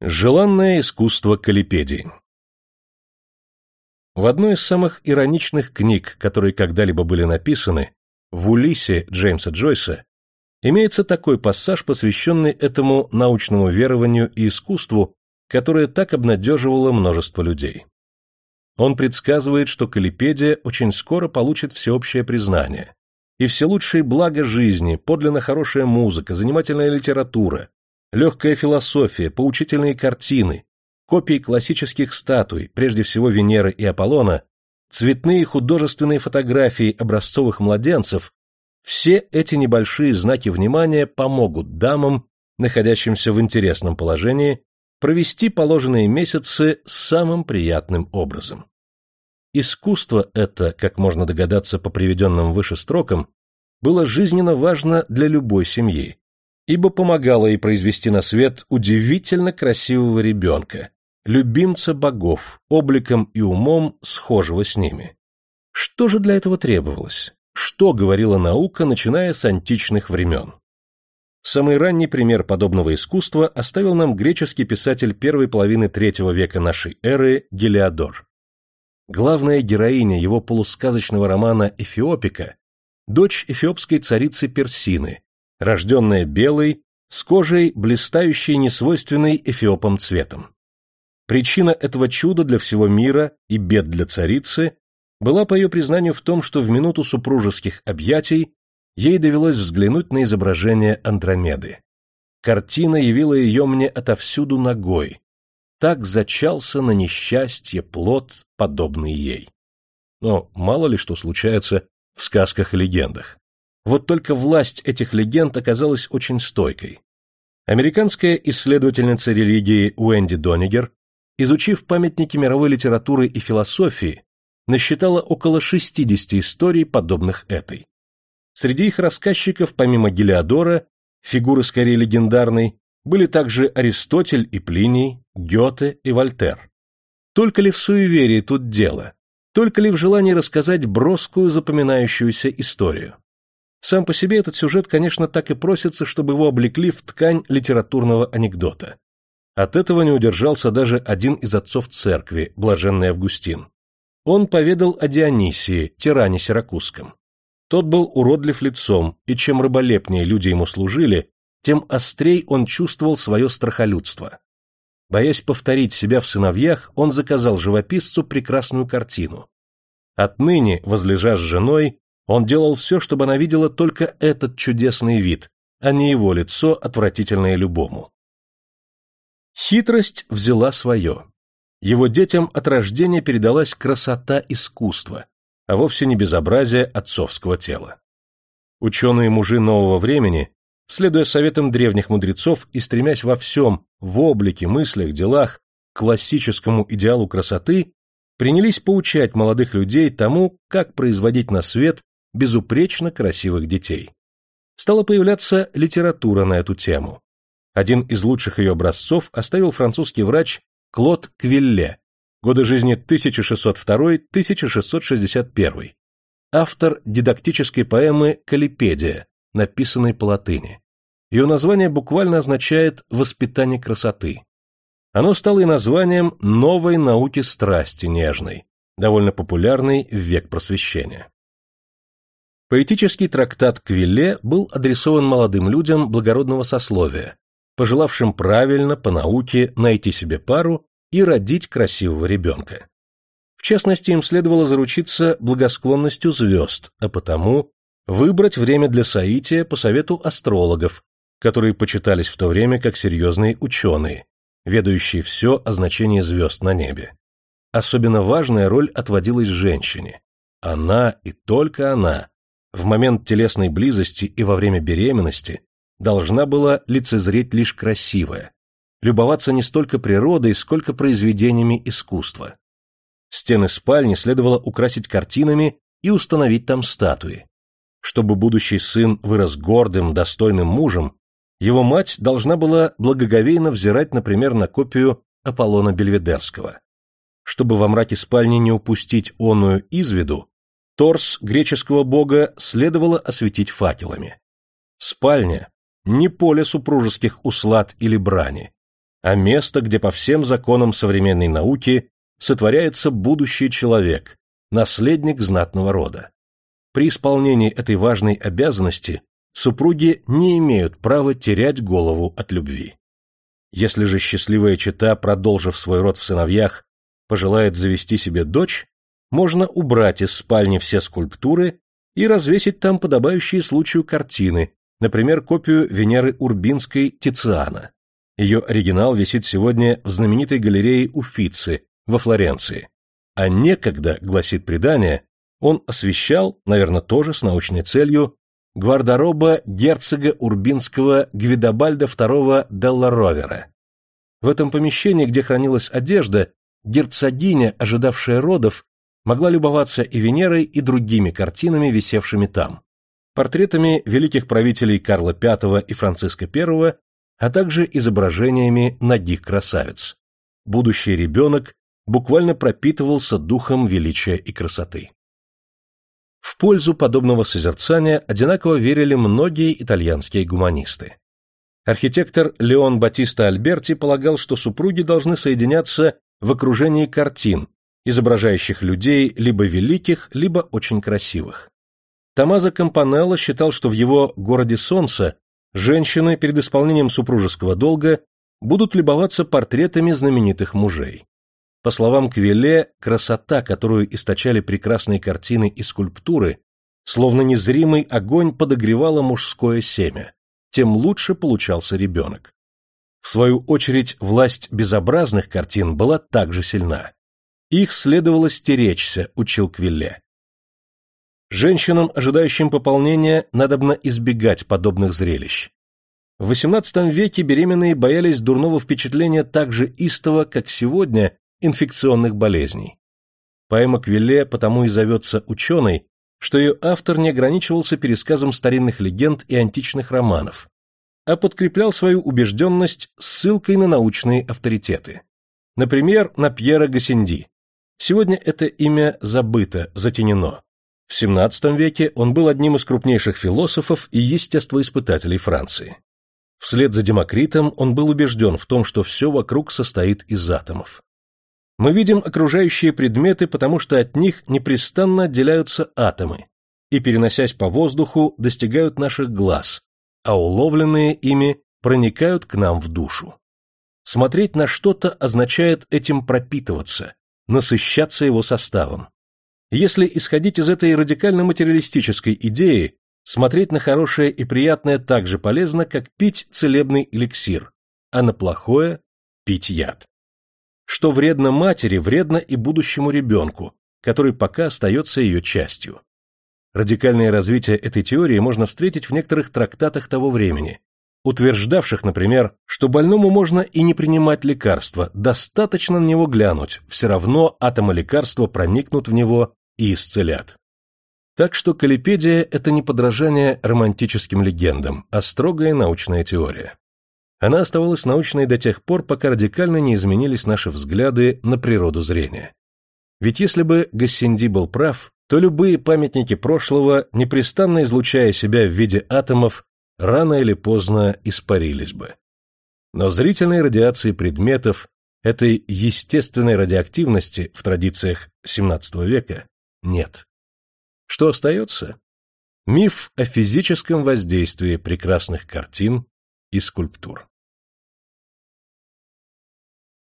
Желанное искусство Калипедии В одной из самых ироничных книг, которые когда-либо были написаны, в «Улисе» Джеймса Джойса, имеется такой пассаж, посвященный этому научному верованию и искусству, которое так обнадеживало множество людей. Он предсказывает, что Калипедия очень скоро получит всеобщее признание, и все лучшие блага жизни, подлинно хорошая музыка, занимательная литература, легкая философия, поучительные картины, копии классических статуй, прежде всего Венеры и Аполлона, цветные художественные фотографии образцовых младенцев, все эти небольшие знаки внимания помогут дамам, находящимся в интересном положении, провести положенные месяцы самым приятным образом. Искусство это, как можно догадаться по приведенным выше строкам, было жизненно важно для любой семьи, ибо помогало ей произвести на свет удивительно красивого ребенка, любимца богов, обликом и умом схожего с ними. Что же для этого требовалось? Что говорила наука, начиная с античных времен? Самый ранний пример подобного искусства оставил нам греческий писатель первой половины третьего века нашей эры Гелиодор. Главная героиня его полусказочного романа «Эфиопика» – дочь эфиопской царицы Персины, рожденная белой, с кожей, блистающей несвойственной эфиопам цветом. Причина этого чуда для всего мира и бед для царицы была, по ее признанию, в том, что в минуту супружеских объятий ей довелось взглянуть на изображение Андромеды. Картина явила ее мне отовсюду ногой. Так зачался на несчастье плод, подобный ей. Но мало ли что случается в сказках и легендах. Вот только власть этих легенд оказалась очень стойкой. Американская исследовательница религии Уэнди Донигер, изучив памятники мировой литературы и философии, насчитала около 60 историй, подобных этой. Среди их рассказчиков, помимо Гелиодора, фигуры скорее легендарной, были также Аристотель и Плиний, Гёте и Вольтер. Только ли в суеверии тут дело? Только ли в желании рассказать броскую запоминающуюся историю? Сам по себе этот сюжет, конечно, так и просится, чтобы его облекли в ткань литературного анекдота. От этого не удержался даже один из отцов церкви, блаженный Августин. Он поведал о Дионисии, тиране сиракузском. Тот был уродлив лицом, и чем рыболепнее люди ему служили, тем острей он чувствовал свое страхолюдство. Боясь повторить себя в сыновьях, он заказал живописцу прекрасную картину. Отныне, возлежа с женой, он делал все, чтобы она видела только этот чудесный вид, а не его лицо, отвратительное любому. Хитрость взяла свое. Его детям от рождения передалась красота искусства, а вовсе не безобразие отцовского тела. Ученые мужи нового времени, следуя советам древних мудрецов и стремясь во всем, в облике, мыслях, делах, к классическому идеалу красоты, принялись поучать молодых людей тому, как производить на свет безупречно красивых детей. Стала появляться литература на эту тему. Один из лучших ее образцов оставил французский врач Клод Квилле, годы жизни 1602-1661, автор дидактической поэмы «Калипедия», написанной по латыни. Ее название буквально означает «воспитание красоты». Оно стало и названием новой науки страсти нежной, довольно популярной в век просвещения. Поэтический трактат Квилле был адресован молодым людям благородного сословия, пожелавшим правильно, по науке, найти себе пару и родить красивого ребенка. В частности, им следовало заручиться благосклонностью звезд, а потому выбрать время для соития по совету астрологов, которые почитались в то время как серьезные ученые, ведающие все о значении звезд на небе. Особенно важная роль отводилась женщине. Она и только она в момент телесной близости и во время беременности должна была лицезреть лишь красивое, любоваться не столько природой, сколько произведениями искусства. Стены спальни следовало украсить картинами и установить там статуи. Чтобы будущий сын вырос гордым, достойным мужем, его мать должна была благоговейно взирать, например, на копию Аполлона Бельведерского. Чтобы во мраке спальни не упустить оную из виду, Торс греческого бога следовало осветить факелами. Спальня — не поле супружеских услад или брани. а место, где по всем законам современной науки сотворяется будущий человек, наследник знатного рода. При исполнении этой важной обязанности супруги не имеют права терять голову от любви. Если же счастливая чета, продолжив свой род в сыновьях, пожелает завести себе дочь, можно убрать из спальни все скульптуры и развесить там подобающие случаю картины, например, копию Венеры Урбинской Тициана. Ее оригинал висит сегодня в знаменитой галерее Уффици во Флоренции. А некогда, гласит предание, он освещал, наверное, тоже с научной целью, гвардороба герцога Урбинского Гвидобальда II Делла Ровера. В этом помещении, где хранилась одежда, герцогиня, ожидавшая родов, могла любоваться и Венерой, и другими картинами, висевшими там, портретами великих правителей Карла V и Франциска I, а также изображениями ногих красавиц. Будущий ребенок буквально пропитывался духом величия и красоты. В пользу подобного созерцания одинаково верили многие итальянские гуманисты. Архитектор Леон Батиста Альберти полагал, что супруги должны соединяться в окружении картин, изображающих людей либо великих, либо очень красивых. Томазо Кампанелло считал, что в его «Городе солнца» женщины перед исполнением супружеского долга будут любоваться портретами знаменитых мужей. По словам Квеле, красота, которую источали прекрасные картины и скульптуры, словно незримый огонь подогревала мужское семя, тем лучше получался ребенок. В свою очередь, власть безобразных картин была также сильна. Их следовало стеречься, учил Квилле. Женщинам, ожидающим пополнения, надобно избегать подобных зрелищ. В XVIII веке беременные боялись дурного впечатления так же истово, как сегодня инфекционных болезней. Поэма Квилле потому и зовется ученой, что ее автор не ограничивался пересказом старинных легенд и античных романов, а подкреплял свою убежденность ссылкой на научные авторитеты. Например, на Пьера Гассенди. Сегодня это имя забыто, затенено. В XVII веке он был одним из крупнейших философов и естествоиспытателей Франции. Вслед за Демокритом он был убежден в том, что все вокруг состоит из атомов. Мы видим окружающие предметы, потому что от них непрестанно отделяются атомы и, переносясь по воздуху, достигают наших глаз, а уловленные ими проникают к нам в душу. Смотреть на что-то означает этим пропитываться, насыщаться его составом. Если исходить из этой радикально-материалистической идеи, смотреть на хорошее и приятное так же полезно, как пить целебный эликсир, а на плохое – пить яд. Что вредно матери, вредно и будущему ребенку, который пока остается ее частью. Радикальное развитие этой теории можно встретить в некоторых трактатах того времени, утверждавших, например, что больному можно и не принимать лекарства, достаточно на него глянуть, все равно атомы лекарства проникнут в него и исцелят. Так что Калипедия – это не подражание романтическим легендам, а строгая научная теория. Она оставалась научной до тех пор, пока радикально не изменились наши взгляды на природу зрения. Ведь если бы Гассенди был прав, то любые памятники прошлого, непрестанно излучая себя в виде атомов, рано или поздно испарились бы. Но зрительной радиации предметов, этой естественной радиоактивности в традициях XVII века нет. Что остается? Миф о физическом воздействии прекрасных картин и скульптур.